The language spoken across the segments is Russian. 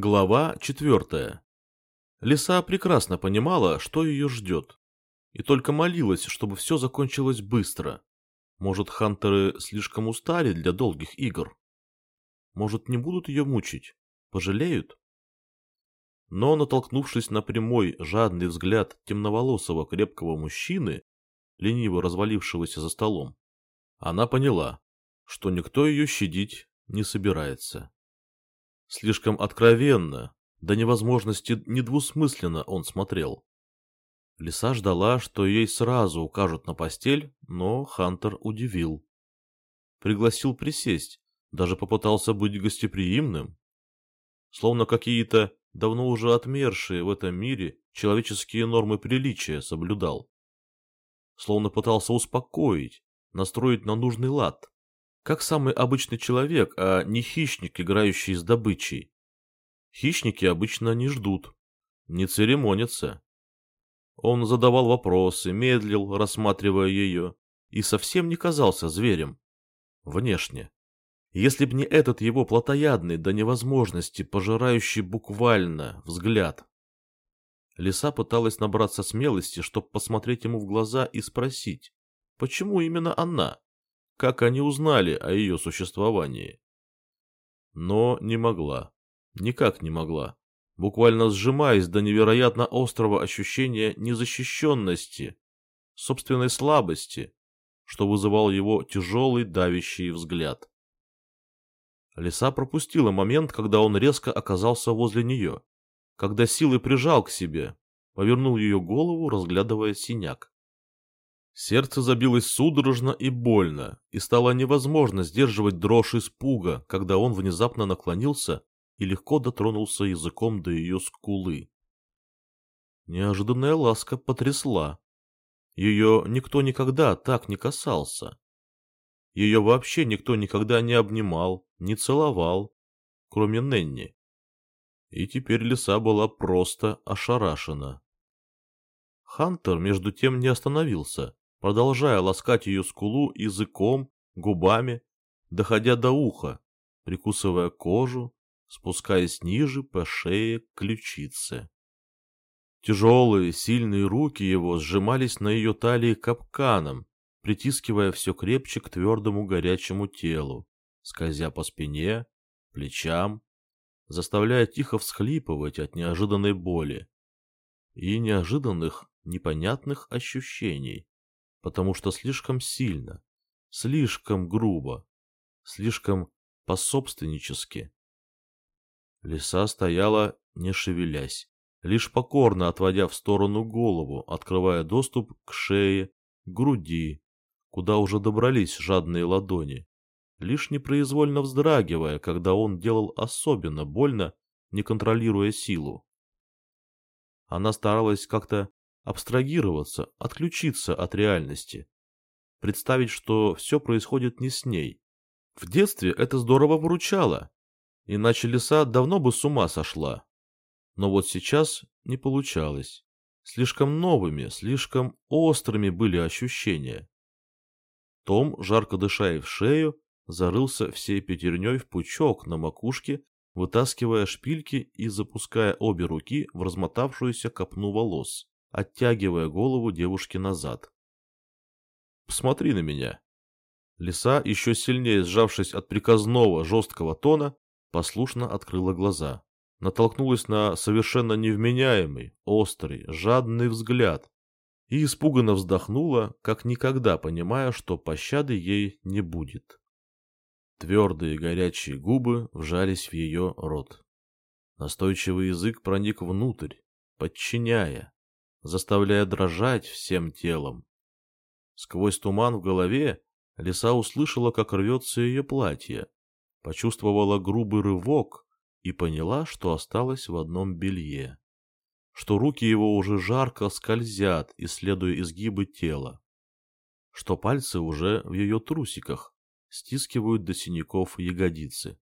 Глава четвертая. Лиса прекрасно понимала, что ее ждет, и только молилась, чтобы все закончилось быстро. Может, хантеры слишком устали для долгих игр? Может, не будут ее мучить? Пожалеют? Но, натолкнувшись на прямой, жадный взгляд темноволосого крепкого мужчины, лениво развалившегося за столом, она поняла, что никто ее щадить не собирается. Слишком откровенно, до невозможности недвусмысленно он смотрел. Лиса ждала, что ей сразу укажут на постель, но Хантер удивил. Пригласил присесть, даже попытался быть гостеприимным. Словно какие-то давно уже отмершие в этом мире человеческие нормы приличия соблюдал. Словно пытался успокоить, настроить на нужный лад как самый обычный человек, а не хищник, играющий с добычей. Хищники обычно не ждут, не церемонятся. Он задавал вопросы, медлил, рассматривая ее, и совсем не казался зверем. Внешне. Если б не этот его плотоядный до невозможности, пожирающий буквально взгляд. Лиса пыталась набраться смелости, чтобы посмотреть ему в глаза и спросить, почему именно она? Как они узнали о ее существовании. Но не могла. Никак не могла. Буквально сжимаясь до невероятно острого ощущения незащищенности, собственной слабости, что вызывал его тяжелый давящий взгляд. Лиса пропустила момент, когда он резко оказался возле нее, когда силой прижал к себе, повернул ее голову, разглядывая синяк. Сердце забилось судорожно и больно, и стало невозможно сдерживать дрожь испуга, когда он внезапно наклонился и легко дотронулся языком до ее скулы. Неожиданная ласка потрясла. Ее никто никогда так не касался. Ее вообще никто никогда не обнимал, не целовал, кроме Ненни. И теперь лиса была просто ошарашена. Хантер, между тем, не остановился продолжая ласкать ее скулу языком, губами, доходя до уха, прикусывая кожу, спускаясь ниже по шее к ключице. Тяжелые, сильные руки его сжимались на ее талии капканом, притискивая все крепче к твердому горячему телу, скользя по спине, плечам, заставляя тихо всхлипывать от неожиданной боли и неожиданных, непонятных ощущений потому что слишком сильно, слишком грубо, слишком пособственнически. Лиса стояла, не шевелясь, лишь покорно отводя в сторону голову, открывая доступ к шее, груди, куда уже добрались жадные ладони, лишь непроизвольно вздрагивая, когда он делал особенно больно, не контролируя силу. Она старалась как-то абстрагироваться, отключиться от реальности. Представить, что все происходит не с ней. В детстве это здорово выручало, иначе лиса давно бы с ума сошла. Но вот сейчас не получалось. Слишком новыми, слишком острыми были ощущения. Том, жарко дыша в шею, зарылся всей пятерней в пучок на макушке, вытаскивая шпильки и запуская обе руки в размотавшуюся копну волос оттягивая голову девушки назад. «Посмотри на меня!» Лиса, еще сильнее сжавшись от приказного жесткого тона, послушно открыла глаза. Натолкнулась на совершенно невменяемый, острый, жадный взгляд и испуганно вздохнула, как никогда понимая, что пощады ей не будет. Твердые горячие губы вжались в ее рот. Настойчивый язык проник внутрь, подчиняя, заставляя дрожать всем телом. Сквозь туман в голове лиса услышала, как рвется ее платье, почувствовала грубый рывок и поняла, что осталась в одном белье, что руки его уже жарко скользят, исследуя изгибы тела, что пальцы уже в ее трусиках стискивают до синяков ягодицы.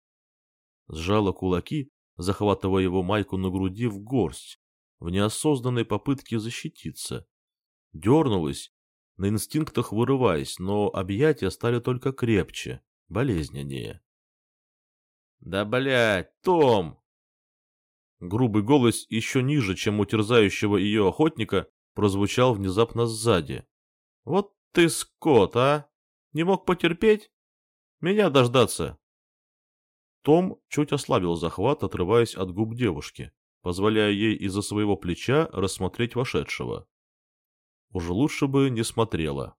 Сжала кулаки, захватывая его майку на груди в горсть, в неосознанной попытке защититься. Дернулась, на инстинктах вырываясь, но объятия стали только крепче, болезненнее. «Да, блядь, Том!» Грубый голос еще ниже, чем у терзающего ее охотника, прозвучал внезапно сзади. «Вот ты скот, а! Не мог потерпеть? Меня дождаться!» Том чуть ослабил захват, отрываясь от губ девушки, позволяя ей из-за своего плеча рассмотреть вошедшего. Уже лучше бы не смотрела.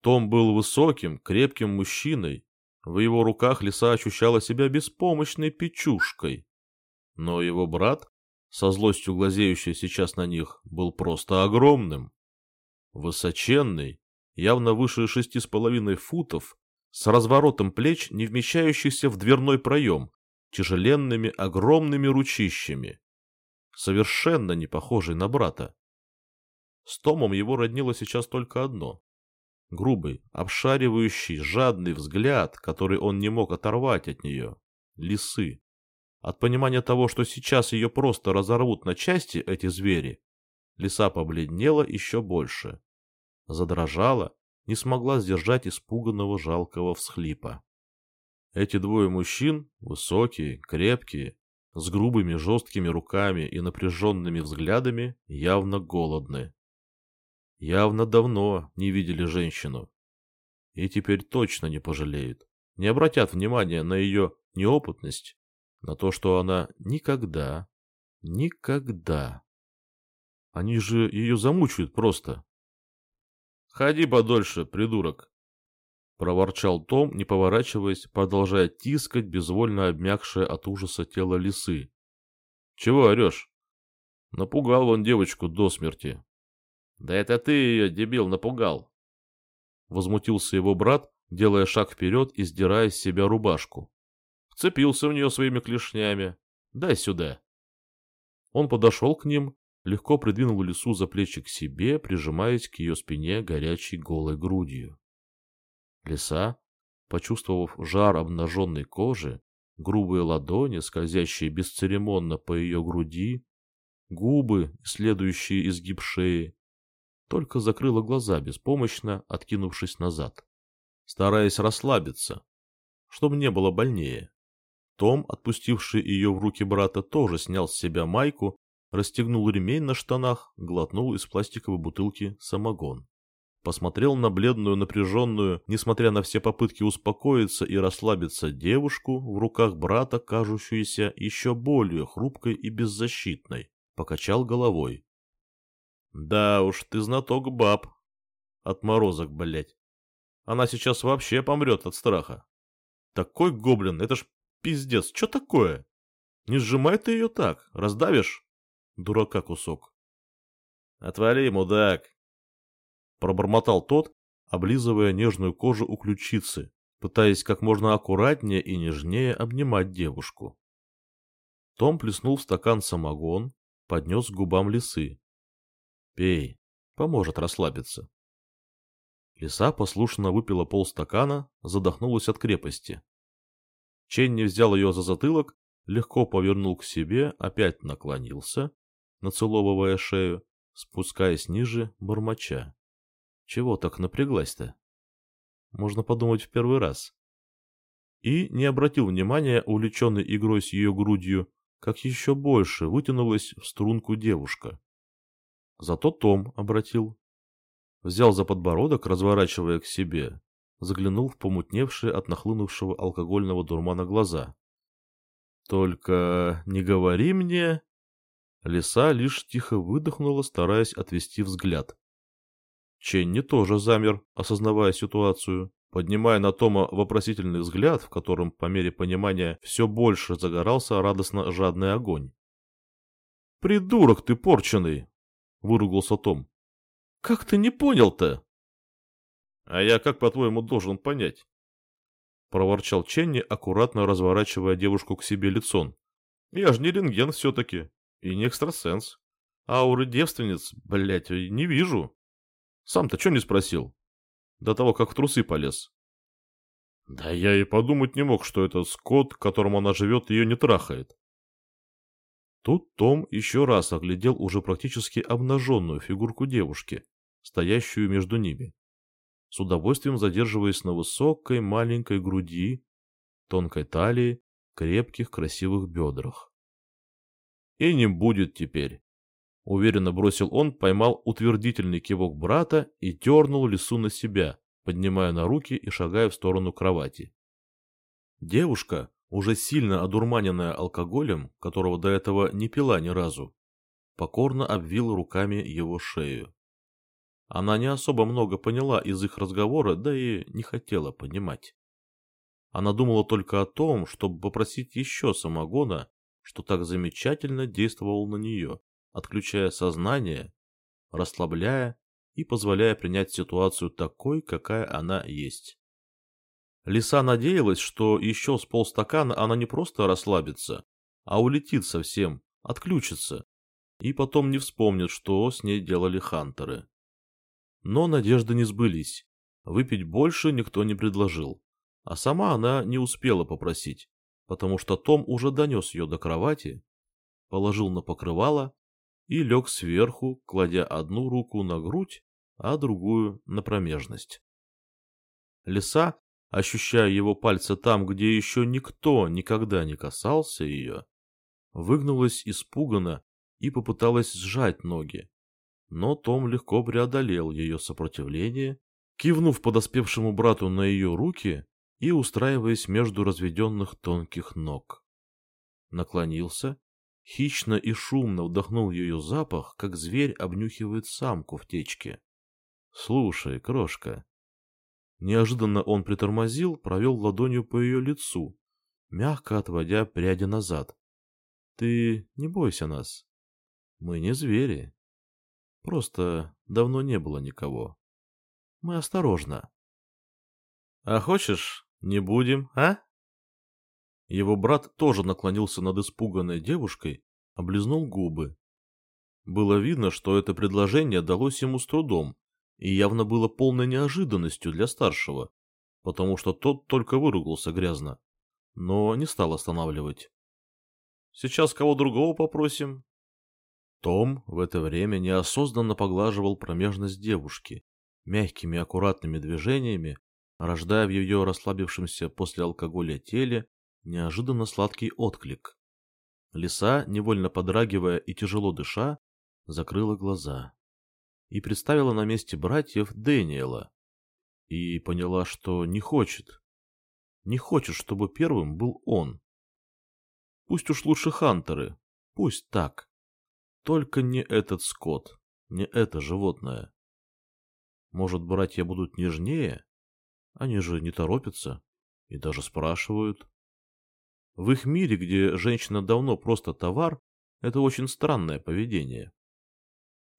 Том был высоким, крепким мужчиной. В его руках лиса ощущала себя беспомощной печушкой. Но его брат, со злостью глазеющий сейчас на них, был просто огромным. Высоченный, явно выше шести с половиной футов, с разворотом плеч, не вмещающихся в дверной проем, тяжеленными огромными ручищами. Совершенно не похожий на брата. С Томом его роднило сейчас только одно. Грубый, обшаривающий, жадный взгляд, который он не мог оторвать от нее. Лисы. От понимания того, что сейчас ее просто разорвут на части эти звери, лиса побледнела еще больше. Задрожала, не смогла сдержать испуганного жалкого всхлипа. Эти двое мужчин, высокие, крепкие, с грубыми жесткими руками и напряженными взглядами, явно голодны. Явно давно не видели женщину. И теперь точно не пожалеют, не обратят внимания на ее неопытность, на то, что она никогда, никогда. Они же ее замучают просто. «Ходи подольше, придурок!» — проворчал Том, не поворачиваясь, продолжая тискать безвольно обмякшее от ужаса тело лисы. «Чего орешь?» Напугал он девочку до смерти. «Да это ты ее, дебил, напугал!» Возмутился его брат, делая шаг вперед и сдирая с себя рубашку. Вцепился в нее своими клешнями. «Дай сюда!» Он подошел к ним легко придвинул лису за плечи к себе, прижимаясь к ее спине горячей голой грудью. Лиса, почувствовав жар обнаженной кожи, грубые ладони, скользящие бесцеремонно по ее груди, губы, следующие изгиб шеи, только закрыла глаза беспомощно, откинувшись назад, стараясь расслабиться, чтобы не было больнее. Том, отпустивший ее в руки брата, тоже снял с себя майку расстегнул ремень на штанах, глотнул из пластиковой бутылки самогон. Посмотрел на бледную, напряженную, несмотря на все попытки успокоиться и расслабиться девушку, в руках брата, кажущуюся еще более хрупкой и беззащитной. Покачал головой. «Да уж, ты знаток баб. Отморозок, блять. Она сейчас вообще помрет от страха. Такой гоблин, это ж пиздец, что такое? Не сжимай ты ее так, раздавишь?» Дурака кусок. «Отвали, мудак!» Пробормотал тот, облизывая нежную кожу у ключицы, пытаясь как можно аккуратнее и нежнее обнимать девушку. Том плеснул в стакан самогон, поднес к губам лисы. «Пей, поможет расслабиться». Лиса послушно выпила полстакана, задохнулась от крепости. Ченни взял ее за затылок, легко повернул к себе, опять наклонился нацеловывая шею, спускаясь ниже, бормоча. Чего так напряглась-то? Можно подумать в первый раз. И не обратил внимания, увлеченный игрой с ее грудью, как еще больше вытянулась в струнку девушка. Зато Том обратил. Взял за подбородок, разворачивая к себе, заглянул в помутневшие от нахлынувшего алкогольного дурмана глаза. «Только не говори мне...» Лиса лишь тихо выдохнула, стараясь отвести взгляд. Ченни тоже замер, осознавая ситуацию, поднимая на Тома вопросительный взгляд, в котором по мере понимания все больше загорался радостно жадный огонь. «Придурок ты порченый!» — выругался Том. «Как ты не понял-то?» «А я как, по-твоему, должен понять?» — проворчал Ченни, аккуратно разворачивая девушку к себе лицом. «Я же не рентген все-таки. И не экстрасенс. Ауры девственниц, блядь, не вижу. Сам-то что не спросил? До того, как в трусы полез. Да я и подумать не мог, что этот скот, которым она живет, ее не трахает. Тут Том еще раз оглядел уже практически обнаженную фигурку девушки, стоящую между ними, с удовольствием задерживаясь на высокой маленькой груди, тонкой талии, крепких красивых бедрах. И не будет теперь. Уверенно бросил он, поймал утвердительный кивок брата и дернул лису на себя, поднимая на руки и шагая в сторону кровати. Девушка, уже сильно одурманенная алкоголем, которого до этого не пила ни разу, покорно обвила руками его шею. Она не особо много поняла из их разговора, да и не хотела понимать. Она думала только о том, чтобы попросить еще самогона, что так замечательно действовал на нее, отключая сознание, расслабляя и позволяя принять ситуацию такой, какая она есть. Лиса надеялась, что еще с полстакана она не просто расслабится, а улетит совсем, отключится, и потом не вспомнит, что с ней делали хантеры. Но надежды не сбылись. Выпить больше никто не предложил. А сама она не успела попросить, потому что Том уже донес ее до кровати, положил на покрывало и лег сверху, кладя одну руку на грудь, а другую на промежность. Лиса, ощущая его пальцы там, где еще никто никогда не касался ее, выгнулась испуганно и попыталась сжать ноги, но Том легко преодолел ее сопротивление, кивнув подоспевшему брату на ее руки и устраиваясь между разведенных тонких ног. Наклонился, хищно и шумно вдохнул ее запах, как зверь обнюхивает самку в течке. «Слушай, крошка». Неожиданно он притормозил, провел ладонью по ее лицу, мягко отводя пряди назад. «Ты не бойся нас. Мы не звери, Просто давно не было никого. Мы осторожно. А хочешь, не будем, а? Его брат тоже наклонился над испуганной девушкой, облизнул губы. Было видно, что это предложение далось ему с трудом и явно было полной неожиданностью для старшего, потому что тот только выругался грязно, но не стал останавливать. «Сейчас кого другого попросим, том в это время неосознанно поглаживал промежность девушки, мягкими аккуратными движениями, рождая в ее расслабившемся после алкоголя теле неожиданно сладкий отклик. Лиса, невольно подрагивая и тяжело дыша, закрыла глаза и представила на месте братьев Дэниела и поняла, что не хочет, не хочет, чтобы первым был он. Пусть уж лучше хантеры, пусть так. Только не этот скот, не это животное. Может, братья будут нежнее? Они же не торопятся и даже спрашивают. В их мире, где женщина давно просто товар, это очень странное поведение.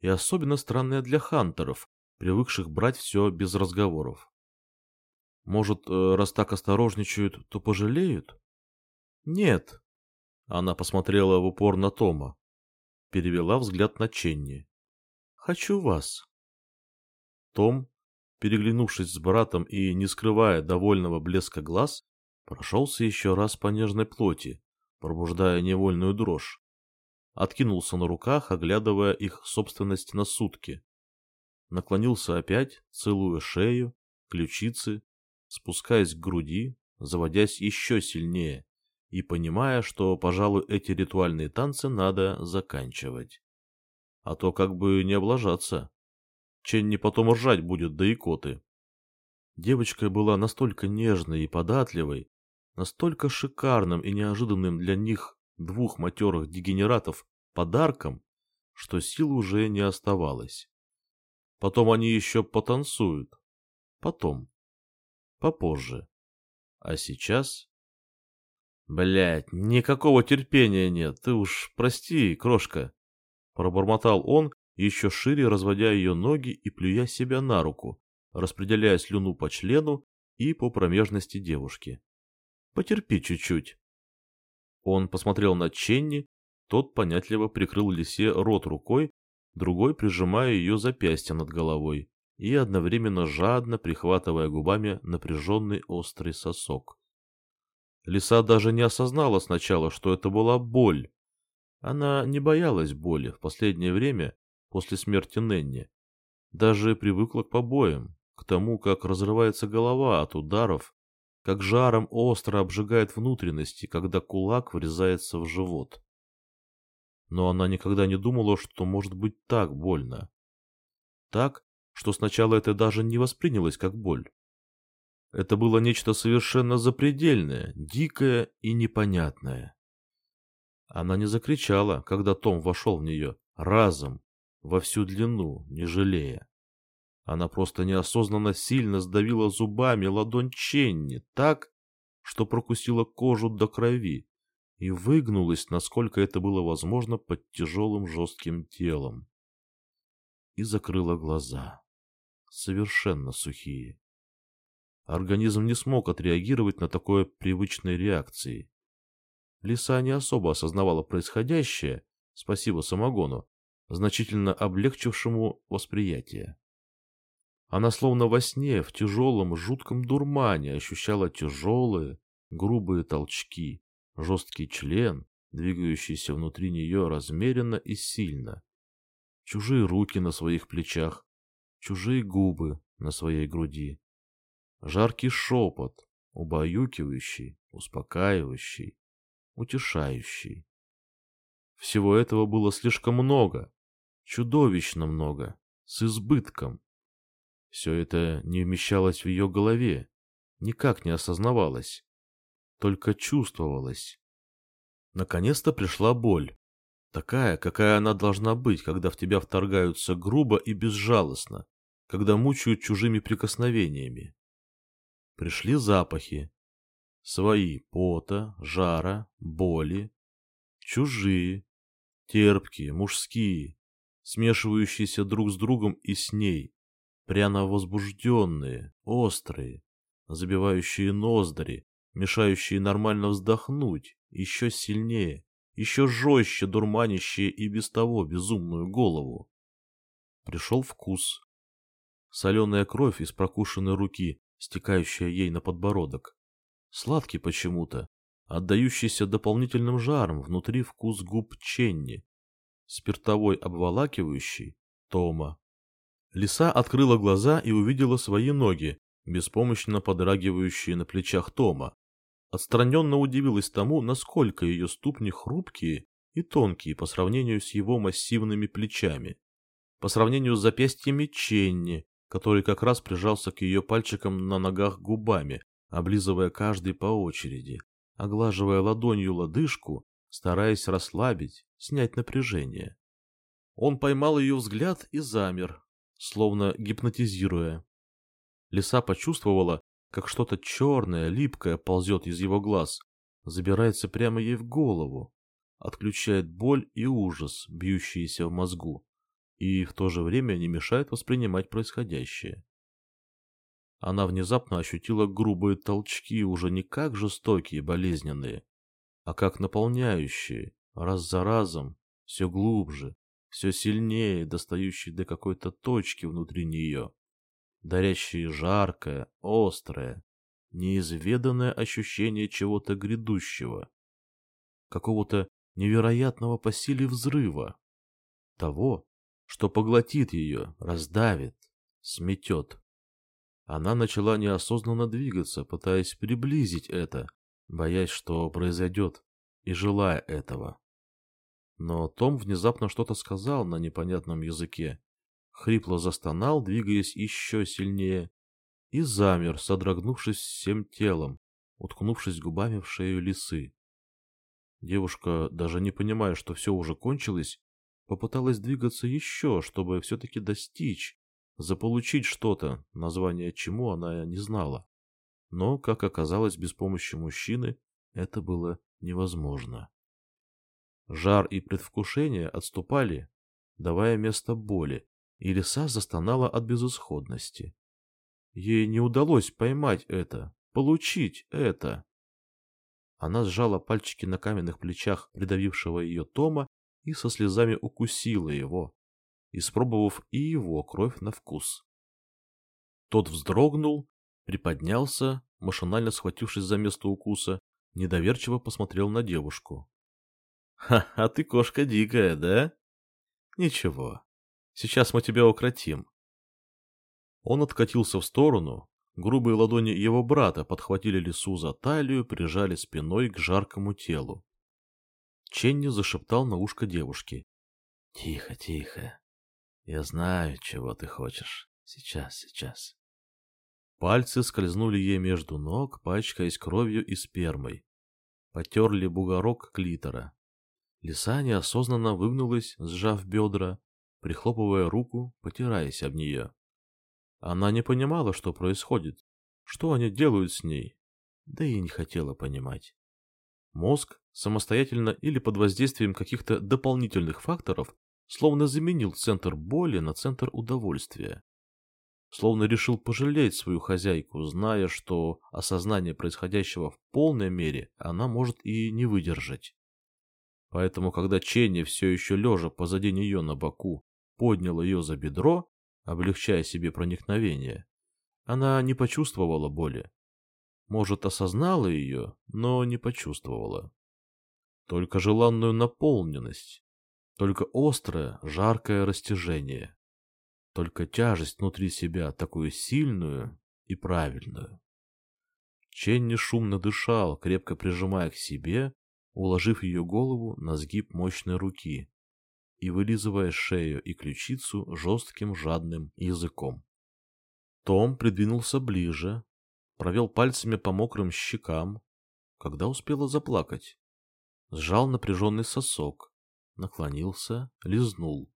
И особенно странное для хантеров, привыкших брать все без разговоров. Может, э, раз так осторожничают, то пожалеют? Нет. Она посмотрела в упор на Тома перевела взгляд на Ченни. «Хочу вас». Том, переглянувшись с братом и не скрывая довольного блеска глаз, прошелся еще раз по нежной плоти, пробуждая невольную дрожь. Откинулся на руках, оглядывая их собственность на сутки. Наклонился опять, целуя шею, ключицы, спускаясь к груди, заводясь еще сильнее, и понимая, что, пожалуй, эти ритуальные танцы надо заканчивать. А то как бы не облажаться. Ченни потом ржать будет, да икоты. Девочка была настолько нежной и податливой, настолько шикарным и неожиданным для них двух матерых дегенератов подарком, что сил уже не оставалось. Потом они еще потанцуют. Потом. Попозже. А сейчас Блять, никакого терпения нет, ты уж прости, крошка. Пробормотал он, еще шире разводя ее ноги и плюя себя на руку, распределяя слюну по члену и по промежности девушки. Потерпи чуть-чуть. Он посмотрел на Ченни, тот понятливо прикрыл лисе рот рукой, другой прижимая ее запястье над головой и одновременно жадно прихватывая губами напряженный острый сосок. Лиса даже не осознала сначала, что это была боль. Она не боялась боли в последнее время после смерти Ненни. Даже привыкла к побоям, к тому, как разрывается голова от ударов, как жаром остро обжигает внутренности, когда кулак врезается в живот. но она никогда не думала, что может быть так больно. Так, что сначала это даже не воспринялось как боль. Это было нечто совершенно запредельное, дикое и непонятное. Она не закричала, когда Том вошел в нее, разом, во всю длину, не жалея. Она просто неосознанно сильно сдавила зубами ладонь Ченни так, что прокусила кожу до крови и выгнулась, насколько это было возможно, под тяжелым жестким телом. И закрыла глаза, совершенно сухие. Организм не смог отреагировать на такое привычной реакции. Лиса не особо осознавала происходящее, спасибо самогону, значительно облегчившему восприятие. Она словно во сне, в тяжелом, жутком дурмане ощущала тяжелые, грубые толчки, жесткий член, двигающийся внутри нее размеренно и сильно, чужие руки на своих плечах, чужие губы на своей груди, жаркий шепот, убаюкивающий, успокаивающий, утешающий. Всего этого было слишком много, чудовищно много, с избытком. Все это не вмещалось в ее голове, никак не осознавалось, только чувствовалось. Наконец-то пришла боль. Такая, какая она должна быть, когда в тебя вторгаются грубо и безжалостно, когда мучают чужими прикосновениями. Пришли запахи. Свои пота, жара, боли. Чужие, терпкие, мужские, смешивающиеся друг с другом и с ней, пряно возбужденные, острые, забивающие ноздри, мешающие нормально вздохнуть, еще сильнее, еще жестче дурманящие и без того безумную голову. Пришел вкус. Соленая кровь из прокушенной руки, стекающая ей на подбородок. Сладкий почему-то, отдающийся дополнительным жаром внутри вкус губ Ченни. Спиртовой обволакивающий Тома. Лиса открыла глаза и увидела свои ноги, беспомощно подрагивающие на плечах Тома. Отстраненно удивилась тому, насколько ее ступни хрупкие и тонкие по сравнению с его массивными плечами. По сравнению с запястьями Ченни, который как раз прижался к ее пальчикам на ногах губами, облизывая каждый по очереди, оглаживая ладонью лодыжку, стараясь расслабить, снять напряжение. Он поймал ее взгляд и замер, словно гипнотизируя. Лиса почувствовала, как что-то черное, липкое ползет из его глаз, забирается прямо ей в голову, отключает боль и ужас, бьющиеся в мозгу, и в то же время не мешает воспринимать происходящее. Она внезапно ощутила грубые толчки, уже не как жестокие болезненные, а как наполняющие, раз за разом, все глубже, все сильнее, достающие до какой-то точки внутри нее дарящие жаркое, острое, неизведанное ощущение чего-то грядущего, какого-то невероятного по силе взрыва, того, что поглотит ее, раздавит, сметет. Она начала неосознанно двигаться, пытаясь приблизить это, боясь, что произойдет, и желая этого. Но Том внезапно что-то сказал на непонятном языке, хрипло застонал, двигаясь еще сильнее, и замер, содрогнувшись всем телом, уткнувшись губами в шею лисы. Девушка, даже не понимая, что все уже кончилось, попыталась двигаться еще, чтобы все-таки достичь, заполучить что-то, название чему она не знала. Но, как оказалось, без помощи мужчины это было невозможно. Жар и предвкушение отступали, давая место боли, и лиса застонала от безысходности. Ей не удалось поймать это, получить это. Она сжала пальчики на каменных плечах придавившего ее Тома и со слезами укусила его, испробовав и его кровь на вкус. Тот вздрогнул, приподнялся, машинально схватившись за место укуса, недоверчиво посмотрел на девушку. — Ха, а ты кошка дикая, да? — Ничего, Сейчас мы тебя укротим. Он откатился в сторону. Грубые ладони его брата подхватили лису за талию, прижали спиной к жаркому телу. Ченни зашептал на ушко девушки. «Тихо, тихо. Я знаю, чего ты хочешь. Сейчас, сейчас». Пальцы скользнули ей между ног, пачкаясь кровью и спермой. Потерли бугорок клитора. Лиса неосознанно выгнулась, сжав бедра, прихлопывая руку, потираясь об нее. Она не понимала, что происходит, что они делают с ней, да и не хотела понимать. Мозг самостоятельно или под воздействием каких-то дополнительных факторов словно заменил центр боли на центр удовольствия. Словно решил пожалеть свою хозяйку, зная, что осознание происходящего в полной мере она может и не выдержать. Поэтому, когда Ченни, все еще лежа позади нее на боку, поднял ее за бедро, облегчая себе проникновение, она не почувствовала боли. Может, осознала ее, но не почувствовала. Только желанную наполненность, только острое, жаркое растяжение, только тяжесть внутри себя, такую сильную и правильную. Ченни шумно дышал, крепко прижимая к себе, уложив ее голову на сгиб мощной руки и вылизывая шею и ключицу жестким жадным языком. Том придвинулся ближе, провел пальцами по мокрым щекам, когда успела заплакать. Сжал напряженный сосок, наклонился, лизнул.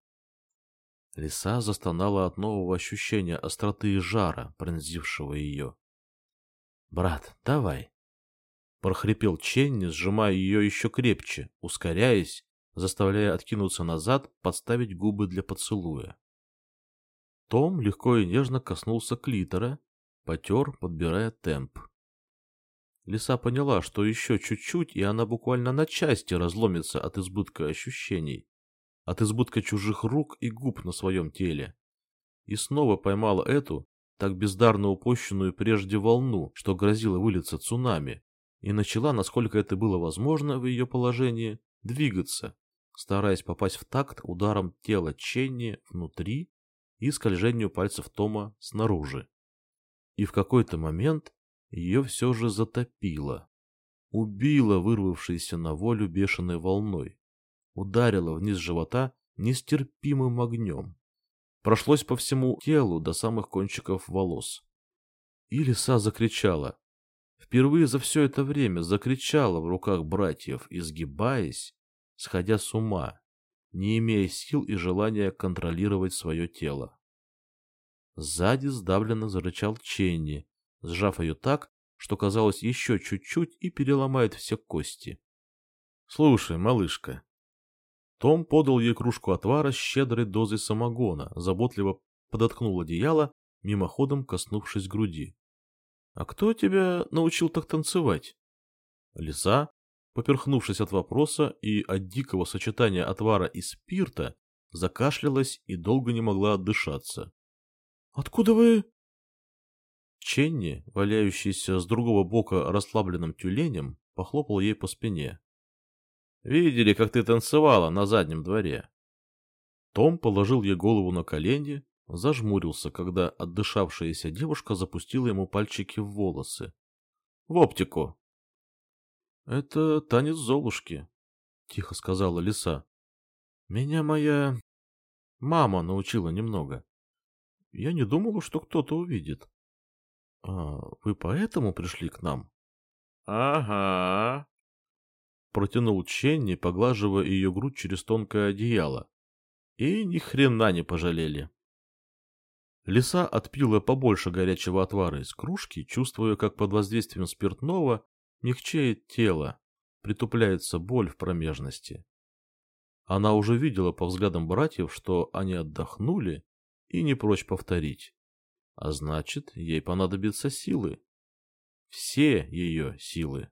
Лиса застонала от нового ощущения остроты и жара, пронзившего ее. «Брат, давай!» Прохрипел Ченни, сжимая ее еще крепче, ускоряясь, заставляя откинуться назад, подставить губы для поцелуя. Том легко и нежно коснулся клитора, потер, подбирая темп. Лиса поняла, что еще чуть-чуть, и она буквально на части разломится от избытка ощущений, от избытка чужих рук и губ на своем теле. И снова поймала эту, так бездарно упущенную прежде волну, что грозило вылиться цунами, и начала, насколько это было возможно в ее положении, двигаться, стараясь попасть в такт ударом тела Ченни внутри и скольжению пальцев Тома снаружи. И в какой-то момент ее все же затопило. Убило вырвавшейся на волю бешеной волной. Ударило вниз живота нестерпимым огнем. Прошлось по всему телу до самых кончиков волос. И лиса закричала, Впервые за все это время закричала в руках братьев, изгибаясь, сходя с ума, не имея сил и желания контролировать свое тело. Сзади сдавленно зарычал Ченни, сжав ее так, что казалось еще чуть-чуть и переломает все кости. «Слушай, малышка». Том подал ей кружку отвара с щедрой дозой самогона, заботливо подоткнул одеяло, мимоходом коснувшись груди. «А кто тебя научил так танцевать?» Лиса, поперхнувшись от вопроса и от дикого сочетания отвара и спирта, закашлялась и долго не могла отдышаться. «Откуда вы...» Ченни, валяющийся с другого бока расслабленным тюленем, похлопал ей по спине. «Видели, как ты танцевала на заднем дворе?» Том положил ей голову на колени, Зажмурился, когда отдышавшаяся девушка запустила ему пальчики в волосы. «В оптику!» «Это танец Золушки», — тихо сказала лиса. «Меня моя мама научила немного. Я не думала, что кто-то увидит. А вы поэтому пришли к нам?» «Ага», — протянул Ченни, поглаживая ее грудь через тонкое одеяло. И ни хрена не пожалели. Лиса отпила побольше горячего отвара из кружки, чувствуя, как под воздействием спиртного мягчеет тело, притупляется боль в промежности. Она уже видела по взглядам братьев, что они отдохнули и не прочь повторить. А значит, ей понадобятся силы. Все ее силы.